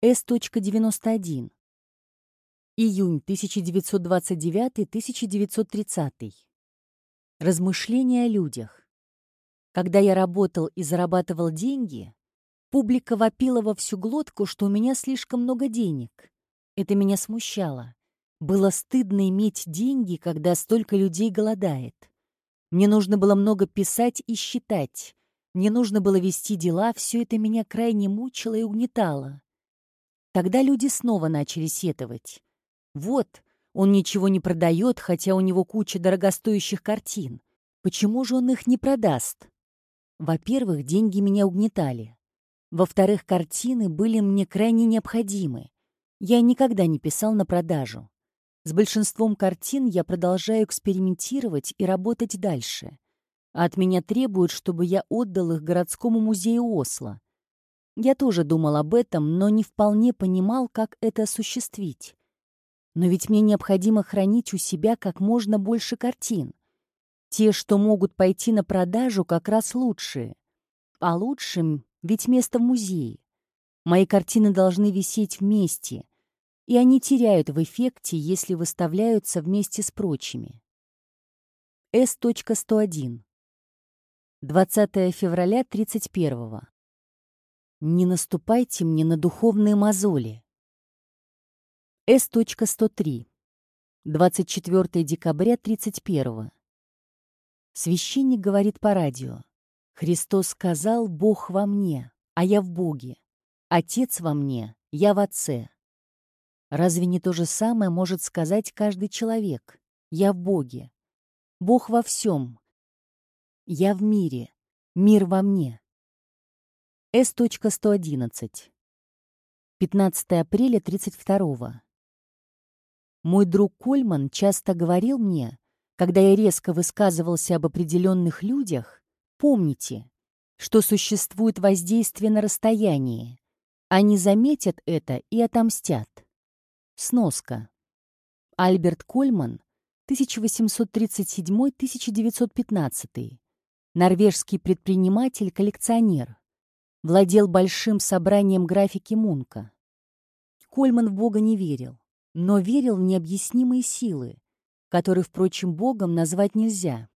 С.91. Июнь 1929-1930. Размышления о людях. Когда я работал и зарабатывал деньги, публика вопила во всю глотку, что у меня слишком много денег. Это меня смущало. Было стыдно иметь деньги, когда столько людей голодает. Мне нужно было много писать и считать. Мне нужно было вести дела, все это меня крайне мучило и угнетало. Тогда люди снова начали сетовать. Вот, он ничего не продает, хотя у него куча дорогостоящих картин. Почему же он их не продаст? Во-первых, деньги меня угнетали. Во-вторых, картины были мне крайне необходимы. Я никогда не писал на продажу. С большинством картин я продолжаю экспериментировать и работать дальше. А от меня требуют, чтобы я отдал их городскому музею Осло. Я тоже думал об этом, но не вполне понимал, как это осуществить. Но ведь мне необходимо хранить у себя как можно больше картин. Те, что могут пойти на продажу, как раз лучшие. А лучшим ведь место в музее. Мои картины должны висеть вместе, и они теряют в эффекте, если выставляются вместе с прочими. С.101. 20 февраля 31. Не наступайте мне на духовные мозоли. С.103. 24 декабря 31. Священник говорит по радио. Христос сказал, Бог во мне, а я в Боге. Отец во мне, я в Отце. Разве не то же самое может сказать каждый человек? Я в Боге. Бог во всем. Я в мире. Мир во мне. С.111. 15 апреля 32 Мой друг Кольман часто говорил мне, когда я резко высказывался об определенных людях, помните, что существует воздействие на расстоянии. Они заметят это и отомстят. Сноска. Альберт Кольман, 1837-1915. Норвежский предприниматель-коллекционер. Владел большим собранием графики Мунка. Кольман в Бога не верил, но верил в необъяснимые силы, которые, впрочем, Богом назвать нельзя.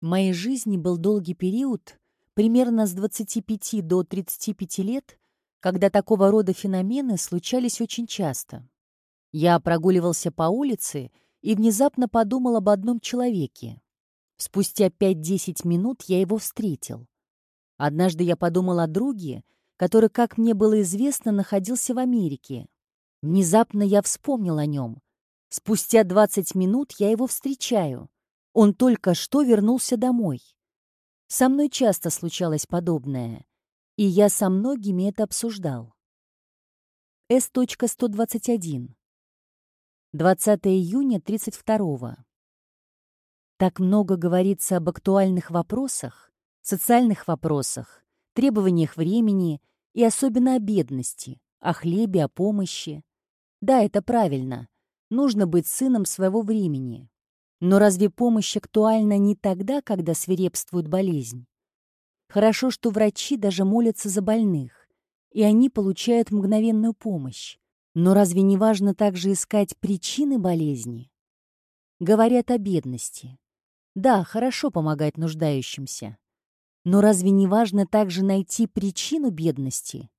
В моей жизни был долгий период, примерно с 25 до 35 лет, когда такого рода феномены случались очень часто. Я прогуливался по улице и внезапно подумал об одном человеке. Спустя 5-10 минут я его встретил. Однажды я подумал о друге, который, как мне было известно, находился в Америке. Внезапно я вспомнил о нем. Спустя 20 минут я его встречаю. Он только что вернулся домой. Со мной часто случалось подобное, и я со многими это обсуждал. С.121. 20 июня 32 Так много говорится об актуальных вопросах, социальных вопросах, требованиях времени и особенно о бедности, о хлебе, о помощи. Да, это правильно. Нужно быть сыном своего времени. Но разве помощь актуальна не тогда, когда свирепствует болезнь? Хорошо, что врачи даже молятся за больных, и они получают мгновенную помощь. Но разве не важно также искать причины болезни? Говорят о бедности. Да, хорошо помогать нуждающимся. Но разве не важно также найти причину бедности?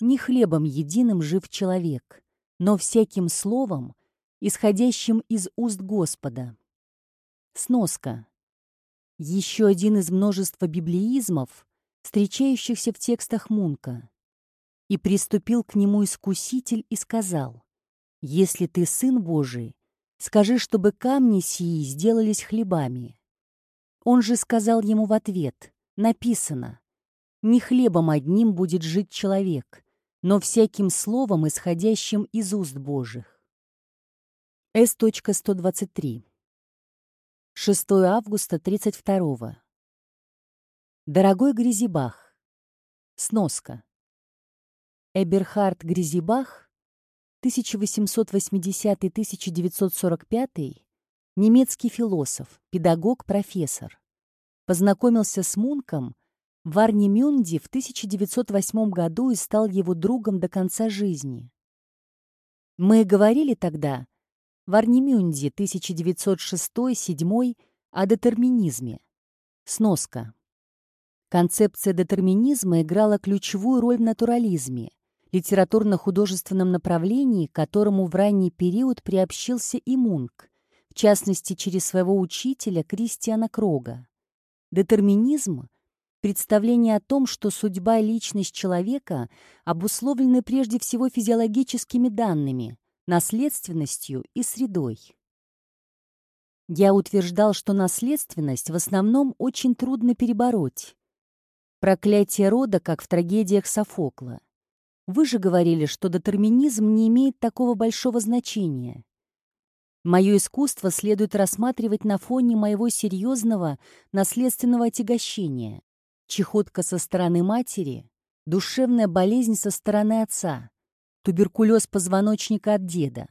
Не хлебом единым жив человек, но всяким словом, исходящим из уст Господа. Сноска. Еще один из множества библеизмов, встречающихся в текстах Мунка. И приступил к нему искуситель и сказал, «Если ты сын Божий, скажи, чтобы камни сии сделались хлебами». Он же сказал ему в ответ, написано, «Не хлебом одним будет жить человек, но всяким словом, исходящим из уст Божьих». С.123. 6 августа 32. Дорогой Грязибах. Сноска. Эберхард Гризибах, 1880-1945, немецкий философ, педагог, профессор. Познакомился с Мунком в Арнемюнде в 1908 году и стал его другом до конца жизни. Мы говорили тогда в Арнемюнде 1906-1907 о детерминизме. Сноска. Концепция детерминизма играла ключевую роль в натурализме, литературно-художественном направлении, к которому в ранний период приобщился и Мунк, в частности через своего учителя Кристиана Крога. Детерминизм — представление о том, что судьба и личность человека обусловлены прежде всего физиологическими данными, наследственностью и средой. Я утверждал, что наследственность в основном очень трудно перебороть. Проклятие рода, как в трагедиях Софокла. Вы же говорили, что детерминизм не имеет такого большого значения. Мое искусство следует рассматривать на фоне моего серьезного наследственного отягощения. Чехотка со стороны матери, душевная болезнь со стороны отца, туберкулез позвоночника от деда.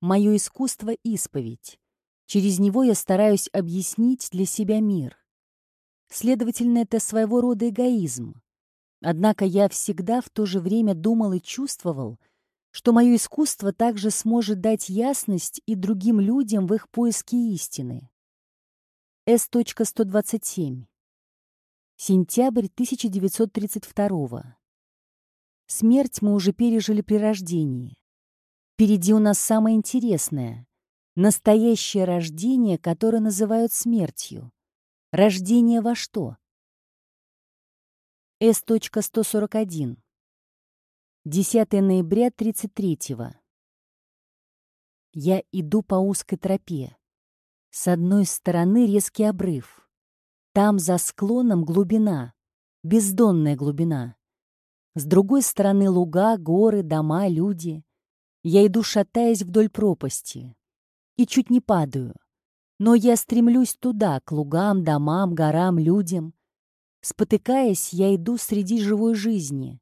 Мое искусство — исповедь. Через него я стараюсь объяснить для себя мир. Следовательно, это своего рода эгоизм. Однако я всегда в то же время думал и чувствовал, что мое искусство также сможет дать ясность и другим людям в их поиске истины. С.127. Сентябрь 1932. Смерть мы уже пережили при рождении. Впереди у нас самое интересное — настоящее рождение, которое называют смертью. Рождение во что? С.141. 10 ноября 33-го. Я иду по узкой тропе. С одной стороны резкий обрыв. Там за склоном глубина, бездонная глубина. С другой стороны луга, горы, дома, люди. Я иду, шатаясь вдоль пропасти. И чуть не падаю. Но я стремлюсь туда, к лугам, домам, горам, людям. Спотыкаясь, я иду среди живой жизни.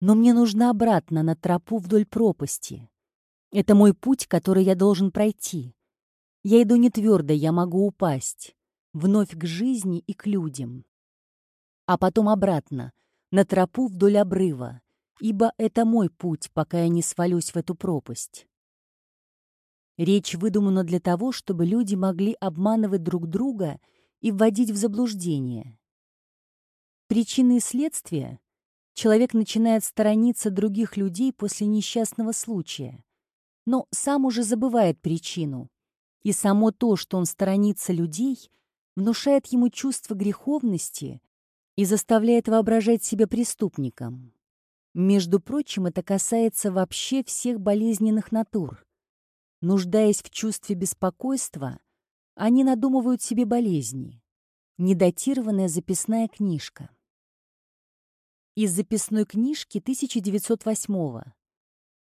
Но мне нужно обратно на тропу вдоль пропасти. Это мой путь, который я должен пройти. Я иду не твердо, я могу упасть. Вновь к жизни и к людям. А потом обратно, на тропу вдоль обрыва, ибо это мой путь, пока я не свалюсь в эту пропасть. Речь выдумана для того, чтобы люди могли обманывать друг друга и вводить в заблуждение. Причины и следствия. Человек начинает сторониться других людей после несчастного случая, но сам уже забывает причину. И само то, что он сторонится людей, внушает ему чувство греховности и заставляет воображать себя преступником. Между прочим, это касается вообще всех болезненных натур. Нуждаясь в чувстве беспокойства, они надумывают себе болезни. Недатированная записная книжка. Из записной книжки 1908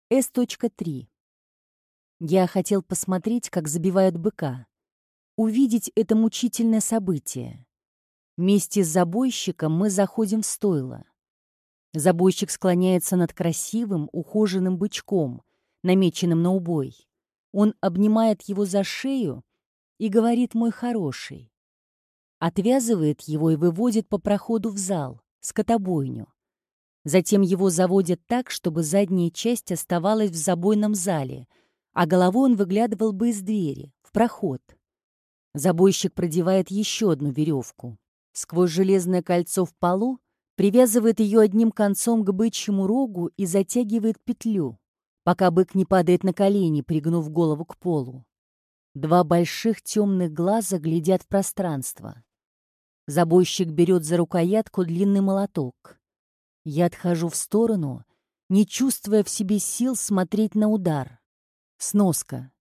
С.3. Я хотел посмотреть, как забивают быка. Увидеть это мучительное событие. Вместе с забойщиком мы заходим в стойло. Забойщик склоняется над красивым, ухоженным бычком, намеченным на убой. Он обнимает его за шею и говорит «мой хороший». Отвязывает его и выводит по проходу в зал, скотобойню. Затем его заводят так, чтобы задняя часть оставалась в забойном зале, а головой он выглядывал бы из двери, в проход. Забойщик продевает еще одну веревку. Сквозь железное кольцо в полу привязывает ее одним концом к бычьему рогу и затягивает петлю, пока бык не падает на колени, пригнув голову к полу. Два больших темных глаза глядят в пространство. Забойщик берет за рукоятку длинный молоток. Я отхожу в сторону, не чувствуя в себе сил смотреть на удар. Сноска.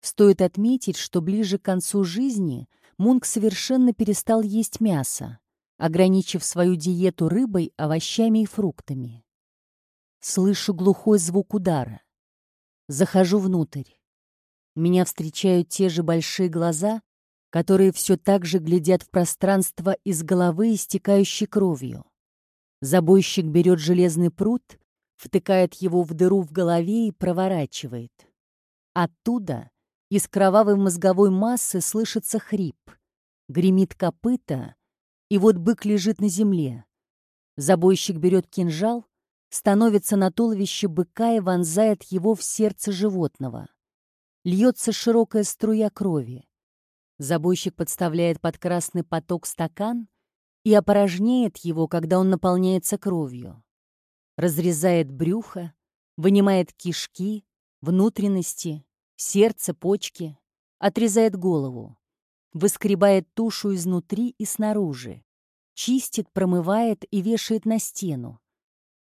Стоит отметить, что ближе к концу жизни Мунк совершенно перестал есть мясо, ограничив свою диету рыбой, овощами и фруктами. Слышу глухой звук удара. Захожу внутрь. Меня встречают те же большие глаза, которые все так же глядят в пространство из головы, истекающей кровью. Забойщик берет железный пруд, втыкает его в дыру в голове и проворачивает. Оттуда, из кровавой мозговой массы, слышится хрип, гремит копыта, И вот бык лежит на земле. Забойщик берет кинжал, становится на туловище быка и вонзает его в сердце животного. Льется широкая струя крови. Забойщик подставляет под красный поток стакан и опорожнеет его, когда он наполняется кровью. Разрезает брюхо, вынимает кишки, внутренности, сердце, почки, отрезает голову, выскребает тушу изнутри и снаружи, чистит, промывает и вешает на стену,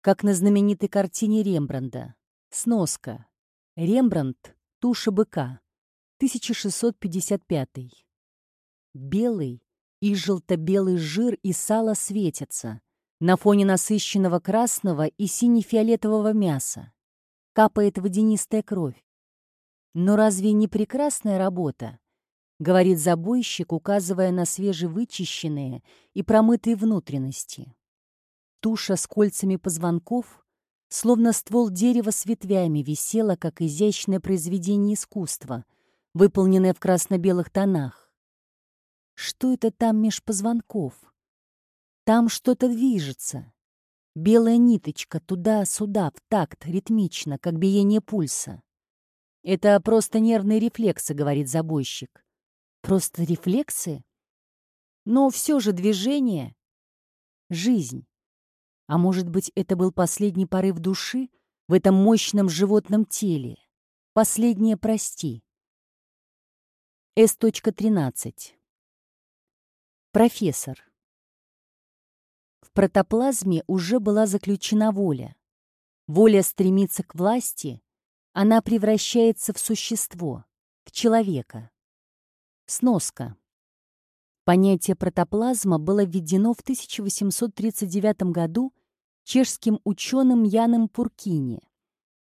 как на знаменитой картине Рембранда. Сноска. Рембрандт «Туша быка», 1655. Белый и желто-белый жир и сало светятся на фоне насыщенного красного и сине-фиолетового мяса. Капает водянистая кровь. Но разве не прекрасная работа? Говорит забойщик, указывая на свежевычищенные и промытые внутренности. Туша с кольцами позвонков, словно ствол дерева с ветвями, висела, как изящное произведение искусства, выполненное в красно-белых тонах. Что это там меж позвонков? Там что-то движется. Белая ниточка туда-сюда, в такт, ритмично, как биение пульса. «Это просто нервные рефлексы», — говорит забойщик. «Просто рефлексы? Но все же движение — жизнь. А может быть, это был последний порыв души в этом мощном животном теле? Последнее «прости». С.13. Профессор. В протоплазме уже была заключена воля. Воля стремится к власти, она превращается в существо, в человека. Сноска. Понятие протоплазма было введено в 1839 году чешским ученым Яном Пуркини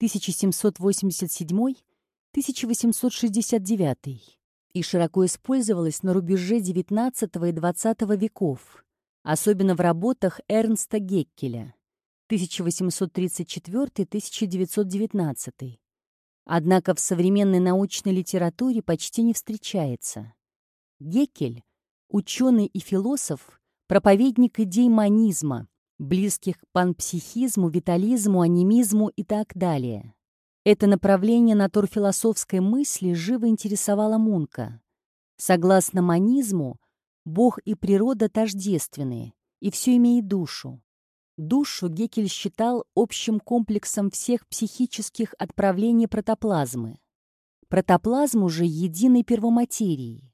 1787-1869 и широко использовалось на рубеже XIX и XX веков, особенно в работах Эрнста Геккеля 1834-1919. Однако в современной научной литературе почти не встречается. Геккель – ученый и философ, проповедник идей манизма, близких к панпсихизму, витализму, анимизму и так далее. Это направление натурфилософской мысли живо интересовало Мунка. Согласно манизму, Бог и природа тождественные, и все имеет душу. Душу Гекель считал общим комплексом всех психических отправлений протоплазмы. Протоплазму же единой первоматерии.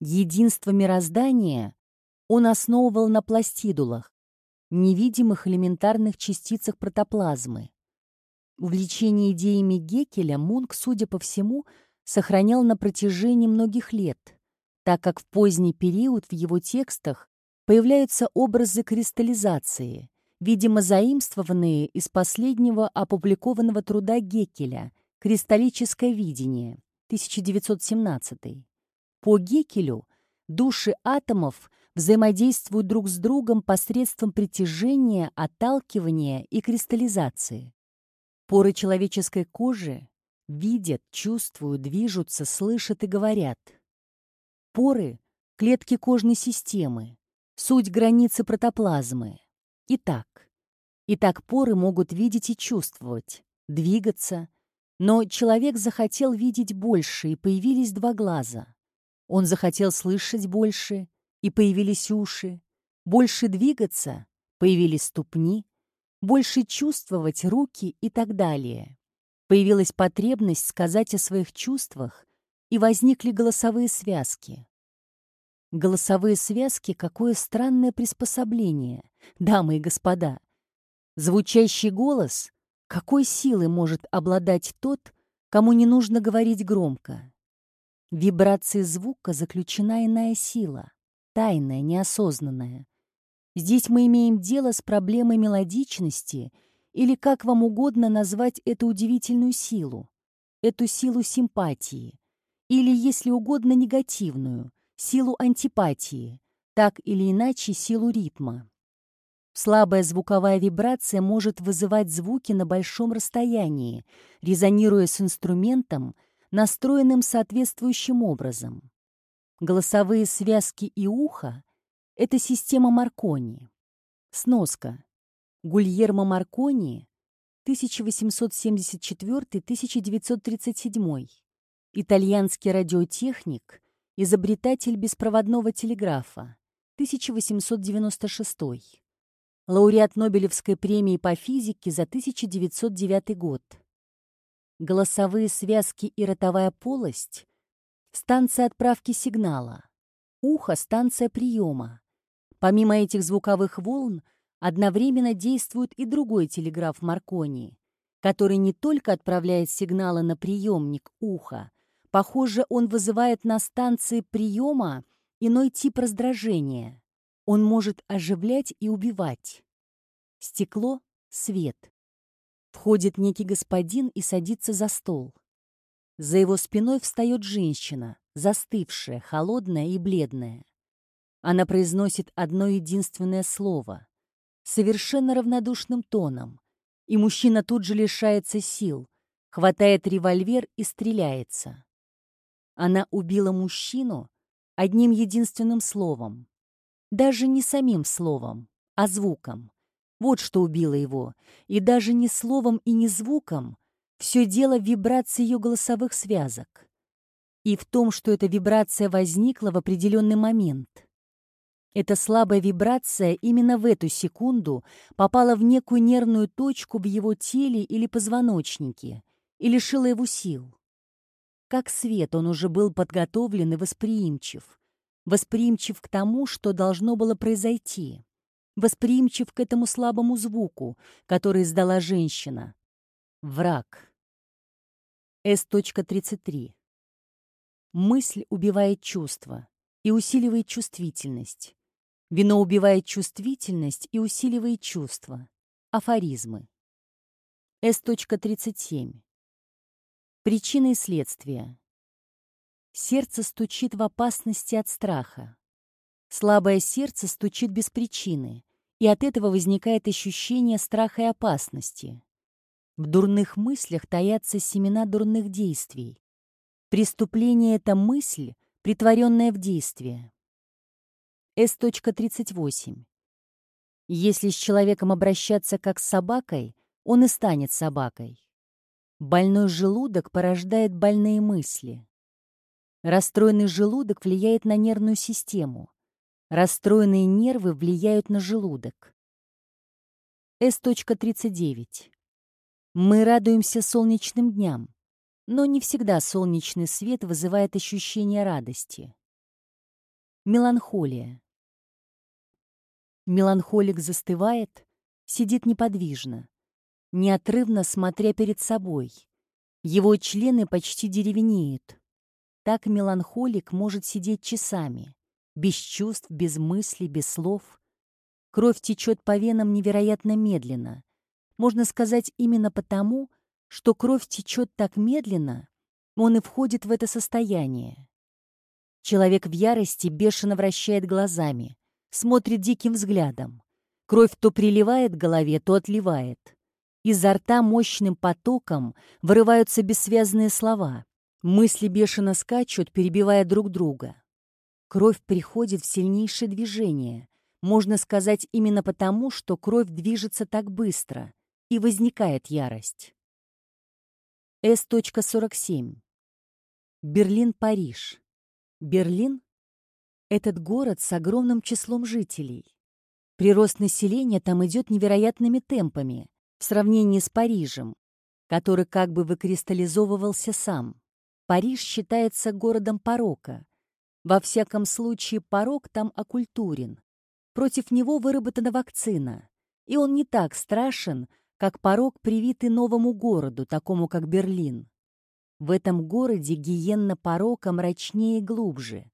Единство мироздания он основывал на пластидулах, невидимых элементарных частицах протоплазмы. Увлечение идеями Геккеля Мунк, судя по всему, сохранял на протяжении многих лет, так как в поздний период в его текстах появляются образы кристаллизации, видимо, заимствованные из последнего опубликованного труда Геккеля «Кристаллическое видение» 1917. По Геккелю души атомов взаимодействуют друг с другом посредством притяжения, отталкивания и кристаллизации. Поры человеческой кожи видят, чувствуют, движутся, слышат и говорят. Поры — клетки кожной системы, суть границы протоплазмы. Итак, итак, поры могут видеть и чувствовать, двигаться, но человек захотел видеть больше, и появились два глаза. Он захотел слышать больше, и появились уши, больше двигаться, появились ступни, больше чувствовать руки и так далее. Появилась потребность сказать о своих чувствах, и возникли голосовые связки. Голосовые связки — какое странное приспособление, дамы и господа. Звучащий голос — какой силой может обладать тот, кому не нужно говорить громко? В вибрации звука заключена иная сила тайное, неосознанное. Здесь мы имеем дело с проблемой мелодичности или как вам угодно назвать эту удивительную силу, эту силу симпатии, или, если угодно, негативную, силу антипатии, так или иначе силу ритма. Слабая звуковая вибрация может вызывать звуки на большом расстоянии, резонируя с инструментом, настроенным соответствующим образом. Голосовые связки и ухо — Это система Маркони. Сноска. Гульермо Маркони 1874-1937. Итальянский радиотехник, изобретатель беспроводного телеграфа. 1896. Лауреат Нобелевской премии по физике за 1909 год. Голосовые связки и ротовая полость – станция отправки сигнала. Ухо – станция приема. Помимо этих звуковых волн, одновременно действует и другой телеграф Маркони, который не только отправляет сигналы на приемник уха, похоже, он вызывает на станции приема иной тип раздражения. Он может оживлять и убивать. Стекло — свет. Входит некий господин и садится за стол. За его спиной встает женщина, застывшая, холодная и бледная. Она произносит одно единственное слово, совершенно равнодушным тоном, и мужчина тут же лишается сил, хватает револьвер и стреляется. Она убила мужчину одним единственным словом. Даже не самим словом, а звуком. Вот что убило его. И даже не словом и не звуком. Все дело в вибрации ее голосовых связок. И в том, что эта вибрация возникла в определенный момент. Эта слабая вибрация именно в эту секунду попала в некую нервную точку в его теле или позвоночнике и лишила его сил. Как свет он уже был подготовлен и восприимчив. Восприимчив к тому, что должно было произойти. Восприимчив к этому слабому звуку, который издала женщина. Враг. С.33. Мысль убивает чувство и усиливает чувствительность. Вино убивает чувствительность и усиливает чувства. Афоризмы. С.37. Причины и следствия. Сердце стучит в опасности от страха. Слабое сердце стучит без причины, и от этого возникает ощущение страха и опасности. В дурных мыслях таятся семена дурных действий. Преступление — это мысль, притворенная в действие. С.38. Если с человеком обращаться как с собакой, он и станет собакой. Больной желудок порождает больные мысли. Расстроенный желудок влияет на нервную систему. Расстроенные нервы влияют на желудок. С.39. Мы радуемся солнечным дням, но не всегда солнечный свет вызывает ощущение радости. Меланхолия. Меланхолик застывает, сидит неподвижно, неотрывно смотря перед собой. Его члены почти деревенеют. Так меланхолик может сидеть часами, без чувств, без мыслей, без слов. Кровь течет по венам невероятно медленно. Можно сказать именно потому, что кровь течет так медленно, он и входит в это состояние. Человек в ярости бешено вращает глазами, смотрит диким взглядом. Кровь то приливает к голове, то отливает. Изо рта мощным потоком вырываются бессвязные слова. Мысли бешено скачут, перебивая друг друга. Кровь приходит в сильнейшее движение. Можно сказать именно потому, что кровь движется так быстро, и возникает ярость. С.47. Берлин-Париж. Берлин этот город с огромным числом жителей. Прирост населения там идет невероятными темпами в сравнении с Парижем, который как бы выкристаллизовывался сам. Париж считается городом порока. Во всяком случае, порок там окультурен. Против него выработана вакцина, и он не так страшен, как порок, привитый новому городу, такому как Берлин. В этом городе гиенна порока мрачнее и глубже.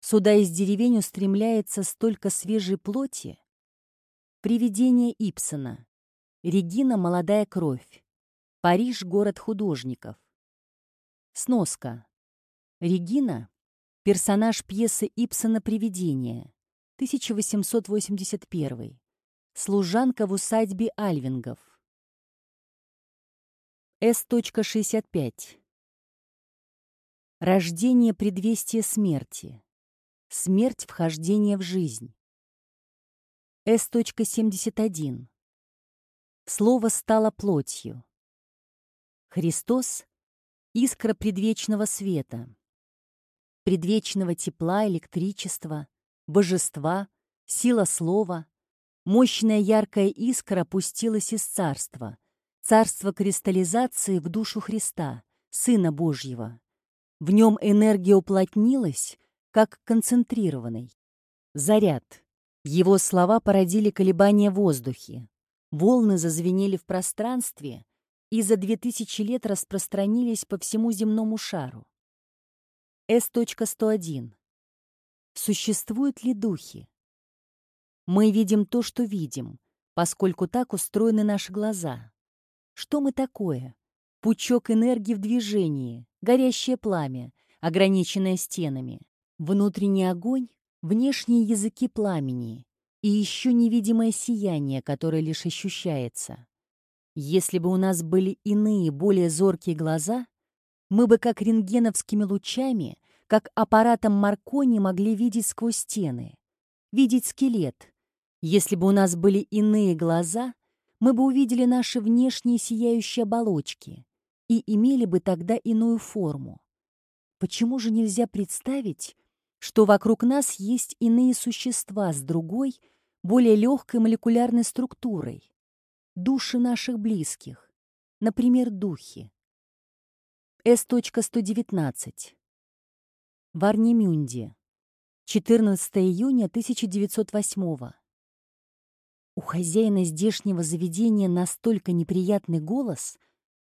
Сюда из деревень устремляется столько свежей плоти. Привидение Ипсона. Регина — молодая кровь. Париж — город художников. Сноска. Регина — персонаж пьесы Ипсона «Привидение», 1881. Служанка в усадьбе Альвингов. С.65. Рождение предвестия смерти. Смерть — вхождение в жизнь. С.71. Слово стало плотью. Христос — искра предвечного света, предвечного тепла, электричества, божества, сила слова. Мощная яркая искра опустилась из царства, царства кристаллизации в душу Христа, Сына Божьего. В нем энергия уплотнилась, как концентрированный. Заряд. Его слова породили колебания в воздухе. Волны зазвенели в пространстве и за две тысячи лет распространились по всему земному шару. С.101. Существуют ли духи? Мы видим то, что видим, поскольку так устроены наши глаза. Что мы такое? Пучок энергии в движении, горящее пламя, ограниченное стенами, внутренний огонь, внешние языки пламени и еще невидимое сияние, которое лишь ощущается. Если бы у нас были иные, более зоркие глаза, мы бы как рентгеновскими лучами, как аппаратом Маркони могли видеть сквозь стены, видеть скелет. Если бы у нас были иные глаза, мы бы увидели наши внешние сияющие оболочки и имели бы тогда иную форму. Почему же нельзя представить, что вокруг нас есть иные существа с другой, более легкой молекулярной структурой, души наших близких, например, духи. С.119. Варнемюнде. 14 июня 1908 У хозяина здешнего заведения настолько неприятный голос,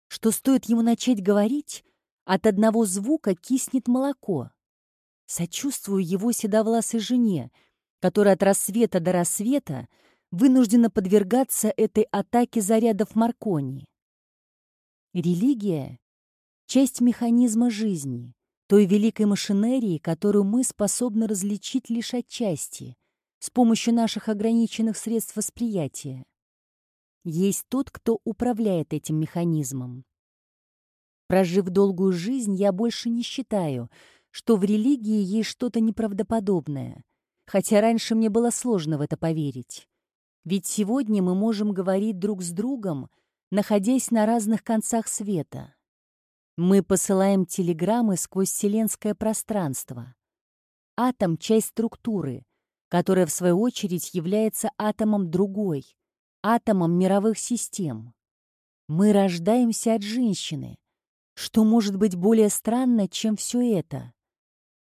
что стоит ему начать говорить, от одного звука киснет молоко. Сочувствую его седовласой жене, которая от рассвета до рассвета вынуждена подвергаться этой атаке зарядов Маркони. Религия — часть механизма жизни, той великой машинерии, которую мы способны различить лишь отчасти, с помощью наших ограниченных средств восприятия. Есть тот, кто управляет этим механизмом. Прожив долгую жизнь, я больше не считаю, что в религии есть что-то неправдоподобное, хотя раньше мне было сложно в это поверить. Ведь сегодня мы можем говорить друг с другом, находясь на разных концах света. Мы посылаем телеграммы сквозь вселенское пространство. Атом — часть структуры, которая, в свою очередь, является атомом другой, атомом мировых систем. Мы рождаемся от женщины, что может быть более странно, чем все это?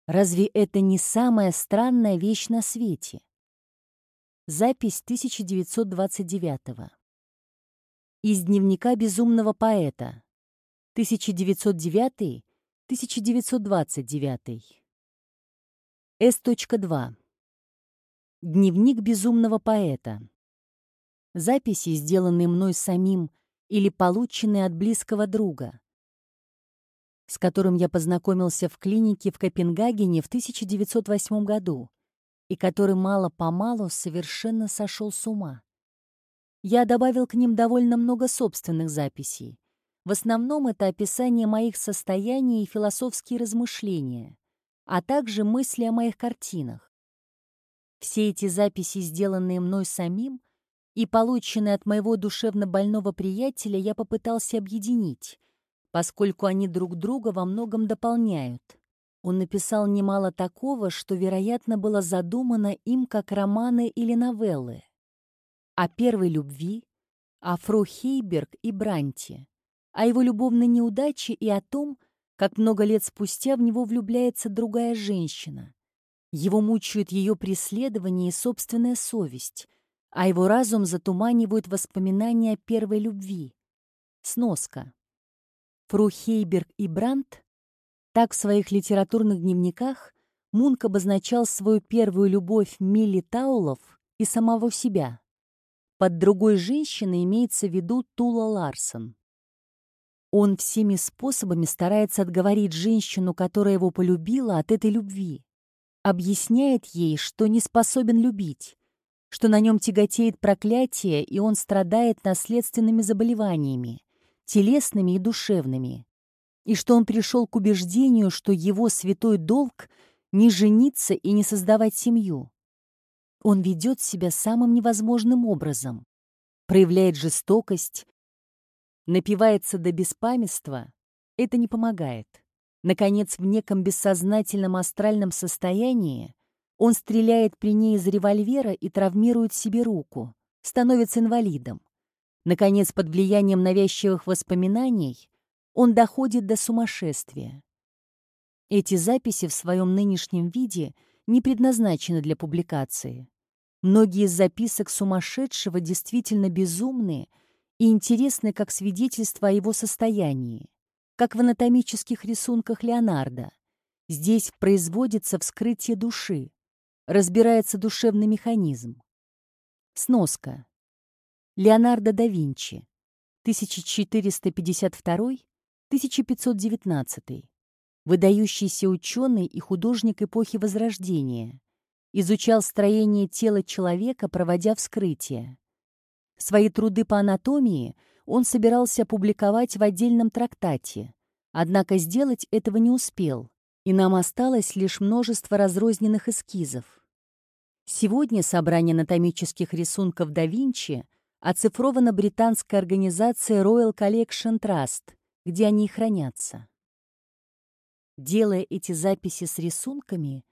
Разве это не самая странная вещь на свете? Запись 1929 Из дневника безумного поэта. 1909-1929. С.2. Дневник безумного поэта. Записи, сделанные мной самим или полученные от близкого друга с которым я познакомился в клинике в Копенгагене в 1908 году и который мало-помалу совершенно сошел с ума. Я добавил к ним довольно много собственных записей. В основном это описание моих состояний и философские размышления, а также мысли о моих картинах. Все эти записи, сделанные мной самим и полученные от моего душевно больного приятеля, я попытался объединить, поскольку они друг друга во многом дополняют. Он написал немало такого, что, вероятно, было задумано им как романы или новеллы. О первой любви, о Фру Хейберг и Бранте, о его любовной неудаче и о том, как много лет спустя в него влюбляется другая женщина. Его мучают ее преследование и собственная совесть, а его разум затуманивают воспоминания о первой любви. Сноска. Фру Хейберг и Брандт, так в своих литературных дневниках Мунк обозначал свою первую любовь Милли Таулов и самого себя. Под другой женщиной имеется в виду Тула Ларсон. Он всеми способами старается отговорить женщину, которая его полюбила, от этой любви. Объясняет ей, что не способен любить, что на нем тяготеет проклятие, и он страдает наследственными заболеваниями телесными и душевными, и что он пришел к убеждению, что его святой долг — не жениться и не создавать семью. он ведет себя самым невозможным образом, проявляет жестокость, напивается до беспамятства, это не помогает. Наконец, в неком бессознательном астральном состоянии он стреляет при ней из револьвера и травмирует себе руку, становится инвалидом. Наконец, под влиянием навязчивых воспоминаний он доходит до сумасшествия. Эти записи в своем нынешнем виде не предназначены для публикации. Многие из записок сумасшедшего действительно безумные и интересны как свидетельство о его состоянии, как в анатомических рисунках Леонардо. Здесь производится вскрытие души, разбирается душевный механизм. Сноска. Леонардо да Винчи, 1452-1519. Выдающийся ученый и художник эпохи Возрождения. Изучал строение тела человека, проводя вскрытие. Свои труды по анатомии он собирался опубликовать в отдельном трактате, однако сделать этого не успел, и нам осталось лишь множество разрозненных эскизов. Сегодня собрание анатомических рисунков да Винчи оцифровано британской организацией Royal Collection Trust, где они и хранятся. Делая эти записи с рисунками,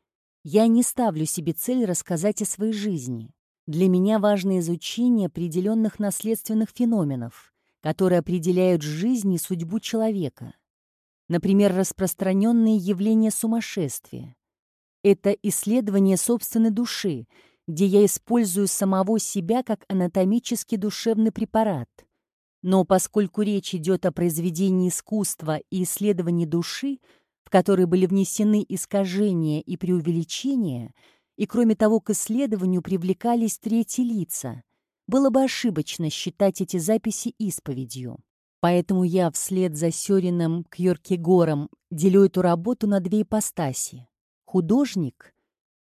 я не ставлю себе цель рассказать о своей жизни. Для меня важно изучение определенных наследственных феноменов, которые определяют жизнь и судьбу человека. Например, распространенные явления сумасшествия, это исследование собственной души, где я использую самого себя как анатомический душевный препарат. Но поскольку речь идет о произведении искусства и исследовании души, в которые были внесены искажения и преувеличения, и кроме того к исследованию привлекались третьи лица, было бы ошибочно считать эти записи исповедью. Поэтому я вслед за Сёрином Кьоркегором делю эту работу на две ипостаси художник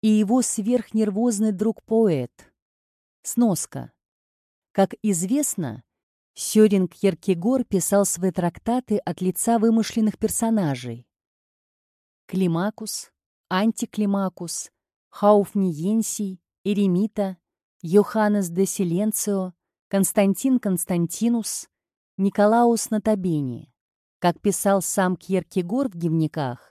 и его сверхнервозный друг-поэт. Сноска. Как известно, Сёрин Кьеркегор писал свои трактаты от лица вымышленных персонажей. Климакус, Антиклимакус, Хауфниенсий, Эремита, Йоханнес де Силенцио, Константин Константинус, Николаус Натабени. Как писал сам Кьеркегор в дневниках,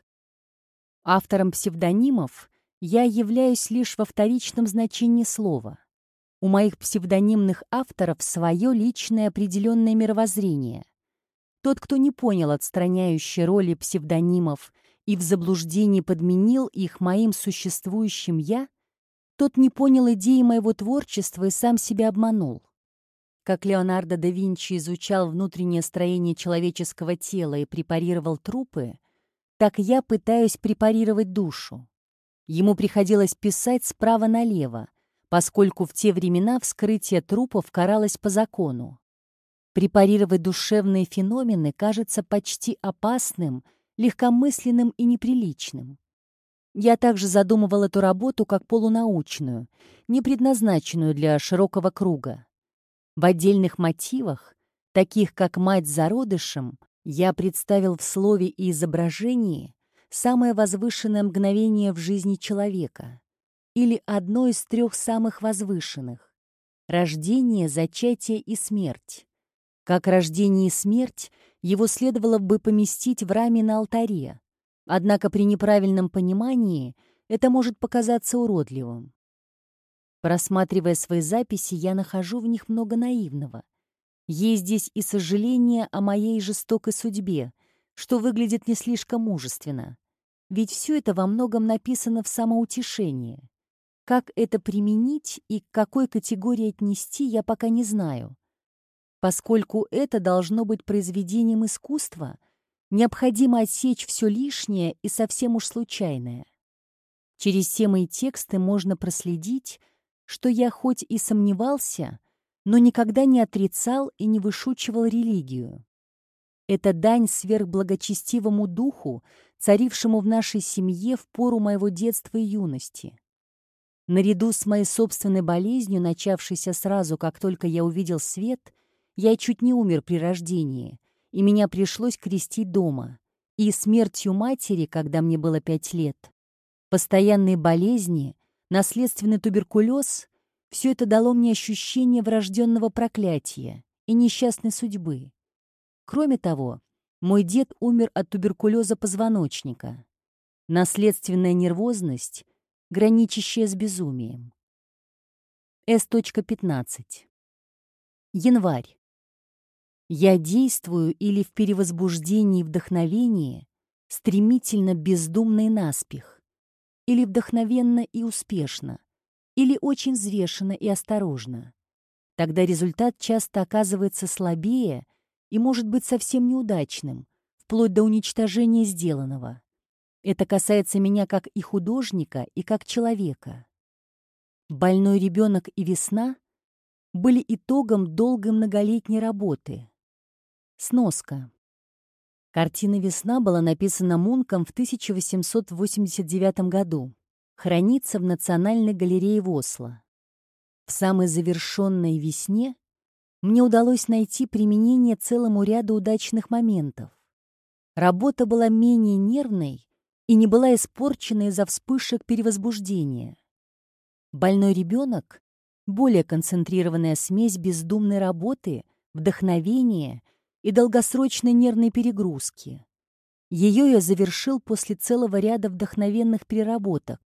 Автором псевдонимов я являюсь лишь во вторичном значении слова. У моих псевдонимных авторов свое личное определенное мировоззрение. Тот, кто не понял отстраняющей роли псевдонимов и в заблуждении подменил их моим существующим «я», тот не понял идеи моего творчества и сам себя обманул. Как Леонардо да Винчи изучал внутреннее строение человеческого тела и препарировал трупы, так я пытаюсь препарировать душу. Ему приходилось писать справа налево, поскольку в те времена вскрытие трупов каралось по закону. Препарировать душевные феномены кажется почти опасным, легкомысленным и неприличным. Я также задумывал эту работу как полунаучную, не предназначенную для широкого круга. В отдельных мотивах, таких как «Мать зародышем», я представил в слове и изображении самое возвышенное мгновение в жизни человека или одно из трех самых возвышенных — рождение, зачатие и смерть. Как рождение и смерть его следовало бы поместить в раме на алтаре, однако при неправильном понимании это может показаться уродливым. Просматривая свои записи, я нахожу в них много наивного — есть здесь и сожаление о моей жестокой судьбе, что выглядит не слишком мужественно. Ведь все это во многом написано в самоутешение. Как это применить и к какой категории отнести, я пока не знаю. Поскольку это должно быть произведением искусства, необходимо отсечь все лишнее и совсем уж случайное. Через все мои тексты можно проследить, что я хоть и сомневался, но никогда не отрицал и не вышучивал религию. Это дань сверхблагочестивому духу, царившему в нашей семье в пору моего детства и юности. Наряду с моей собственной болезнью, начавшейся сразу, как только я увидел свет, я чуть не умер при рождении, и меня пришлось крестить дома, и смертью матери, когда мне было пять лет. Постоянные болезни, наследственный туберкулез Все это дало мне ощущение врожденного проклятия и несчастной судьбы. Кроме того, мой дед умер от туберкулеза позвоночника. Наследственная нервозность, граничащая с безумием. С.15. Январь. Я действую или в перевозбуждении вдохновения, стремительно, бездумно и наспех, или вдохновенно и успешно, или очень взвешенно и осторожно. Тогда результат часто оказывается слабее и может быть совсем неудачным, вплоть до уничтожения сделанного. Это касается меня как и художника, и как человека. Больной ребенок и весна были итогом долгой многолетней работы. Сноска. Картина «Весна» была написана Мунком в 1889 году. Хранится в Национальной галерее в Осло. В самой завершенной «Весне» мне удалось найти применение целому ряду удачных моментов. Работа была менее нервной и не была испорчена из-за вспышек перевозбуждения. Больной ребенок — более концентрированная смесь бездумной работы, вдохновения и долгосрочной нервной перегрузки. Ее я завершил после целого ряда вдохновенных переработок,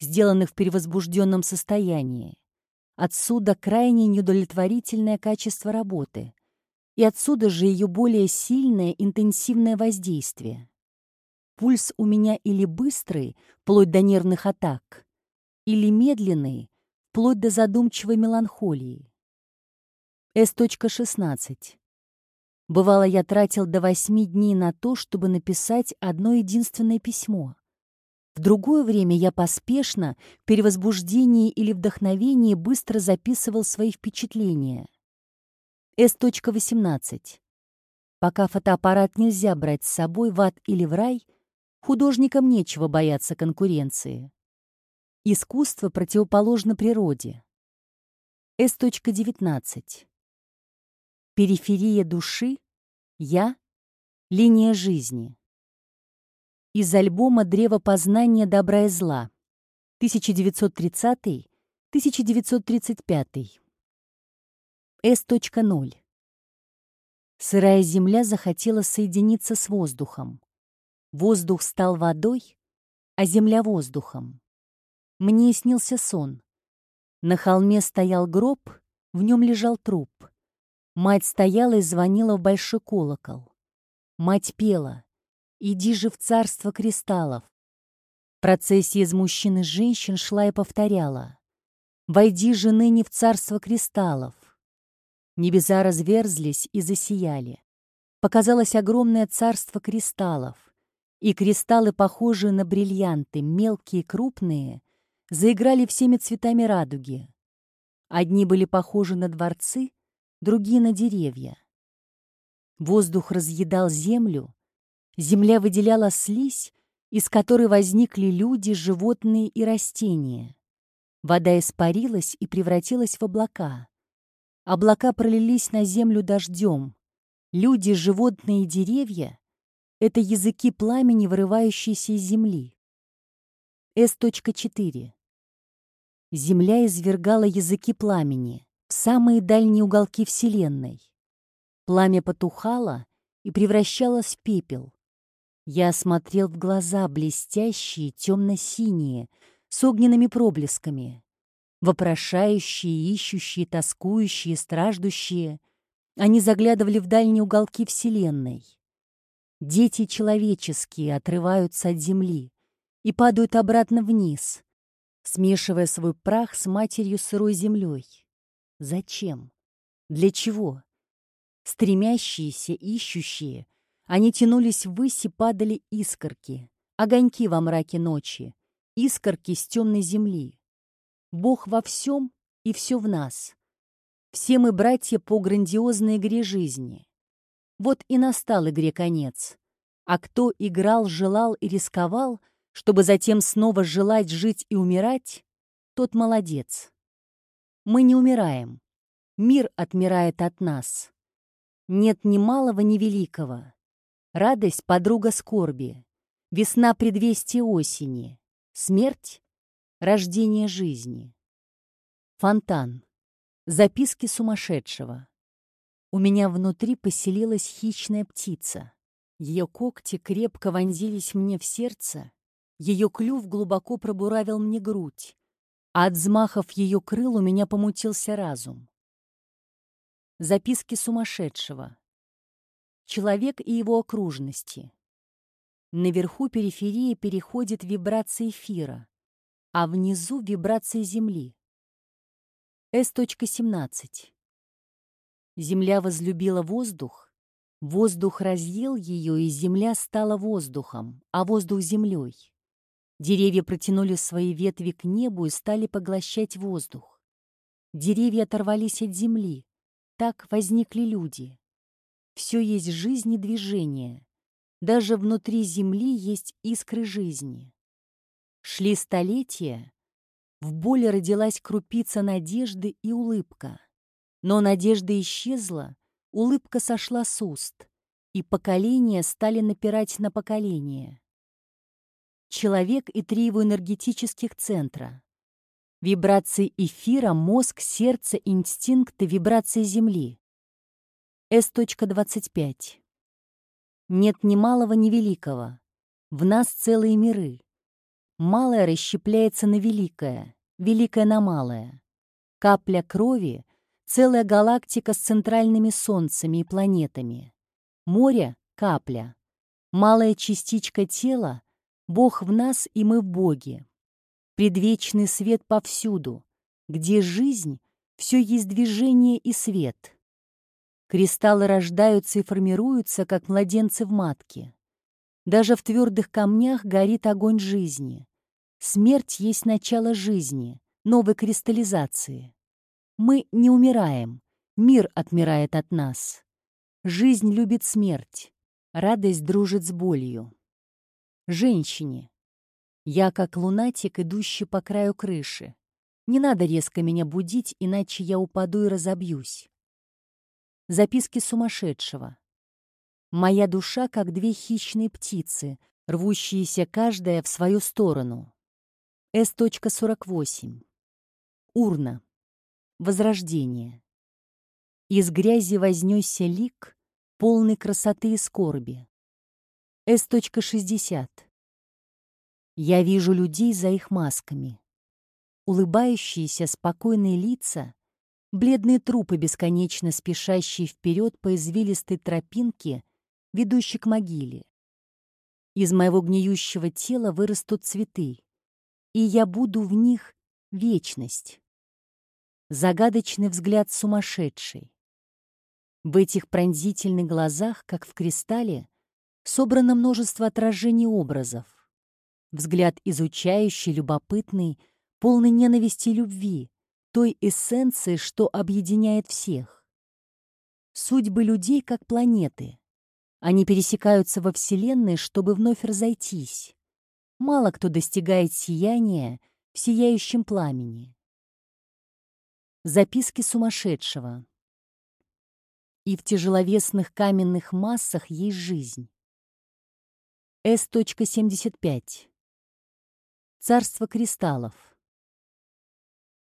сделанных в перевозбужденном состоянии. Отсюда крайне неудовлетворительное качество работы. И отсюда же ее более сильное интенсивное воздействие. Пульс у меня или быстрый, вплоть до нервных атак, или медленный, вплоть до задумчивой меланхолии. С.16. Бывало, я тратил до восьми дней на то, чтобы написать одно единственное письмо. В другое время я поспешно, в перевозбуждении или вдохновении быстро записывал свои впечатления. С.18. Пока фотоаппарат нельзя брать с собой в ад или в рай, художникам нечего бояться конкуренции. Искусство противоположно природе. С.19. Периферия души, я, линия жизни. Из альбома «Древо познания добра и зла» 1930-1935. С.0. Сырая земля захотела соединиться с воздухом. Воздух стал водой, а земля — воздухом. Мне снился сон. На холме стоял гроб, в нем лежал труп. Мать стояла и звонила в большой колокол. Мать пела — Иди же в царство кристаллов. Процессия из мужчин и женщин шла и повторяла. Войди же ныне в царство кристаллов. Небеса разверзлись и засияли. Показалось огромное царство кристаллов. И кристаллы, похожие на бриллианты, мелкие и крупные, заиграли всеми цветами радуги. Одни были похожи на дворцы, другие — на деревья. Воздух разъедал землю, Земля выделяла слизь, из которой возникли люди, животные и растения. Вода испарилась и превратилась в облака. Облака пролились на землю дождем. Люди, животные и деревья — это языки пламени, вырывающиеся из земли. С.4. Земля извергала языки пламени в самые дальние уголки Вселенной. Пламя потухало и превращалось в пепел. Я смотрел в глаза блестящие, темно-синие, с огненными проблесками. Вопрошающие, ищущие, тоскующие, страждущие. Они заглядывали в дальние уголки Вселенной. Дети человеческие отрываются от земли и падают обратно вниз, смешивая свой прах с матерью сырой землей. Зачем? Для чего? Стремящиеся, ищущие — они тянулись ввысь и падали искорки, огоньки во мраке ночи, искорки с темной земли. Бог во всем и все в нас. Все мы братья по грандиозной игре жизни. Вот и настал игре конец. А кто играл, желал и рисковал, чтобы затем снова желать жить и умирать, тот молодец. Мы не умираем. Мир отмирает от нас. Нет ни малого, ни великого. Радость — подруга скорби, весна — предвестие осени, смерть — рождение жизни. Фонтан. Записки сумасшедшего. У меня внутри поселилась хищная птица. Ее когти крепко вонзились мне в сердце, ее клюв глубоко пробуравил мне грудь, а от взмахов ее крыл у меня помутился разум. Записки сумасшедшего. Человек и его окружности. Наверху периферии переходит вибрация эфира, а внизу вибрация Земли. С.17. Земля возлюбила воздух, воздух разъел ее, и земля стала воздухом, а воздух — землей. Деревья протянули свои ветви к небу и стали поглощать воздух. Деревья оторвались от земли. Так возникли люди. Все есть жизнь и движение. Даже внутри земли есть искры жизни. Шли столетия, в боли родилась крупица надежды и улыбка. Но надежда исчезла, улыбка сошла с уст, и поколения стали напирать на поколение. Человек и три его энергетических центра. Вибрации эфира, мозг, сердце, инстинкты, вибрации Земли. С.25. Нет ни малого, ни великого. В нас целые миры. Малое расщепляется на великое, великое на малое. Капля крови — целая галактика с центральными солнцами и планетами. Море — капля. Малая частичка тела — Бог в нас и мы в Боге. Предвечный свет повсюду. Где жизнь, все есть движение и свет. Кристаллы рождаются и формируются, как младенцы в матке. Даже в твердых камнях горит огонь жизни. Смерть есть начало жизни, новой кристаллизации. Мы не умираем, мир отмирает от нас. Жизнь любит смерть, радость дружит с болью. Женщине. Я как лунатик, идущий по краю крыши. Не надо резко меня будить, иначе я упаду и разобьюсь. Записки сумасшедшего. Моя душа, как две хищные птицы, рвущиеся каждая в свою сторону. С.48. Урна. Возрождение. Из грязи вознесся лик, полный красоты и скорби. С.60. Я вижу людей за их масками. Улыбающиеся, спокойные лица, бледные трупы, бесконечно спешащие вперед по извилистой тропинке, ведущей к могиле. Из моего гниющего тела вырастут цветы и я буду в них вечность. Загадочный взгляд сумасшедший. В этих пронзительных глазах, как в кристалле, собрано множество отражений образов. Взгляд изучающий, любопытный, полный ненависти и любви, той эссенции, что объединяет всех. Судьбы людей как планеты. Они пересекаются во Вселенной, чтобы вновь разойтись. Мало кто достигает сияния в сияющем пламени. Записки сумасшедшего. И в тяжеловесных каменных массах есть жизнь. С.75. Царство кристаллов.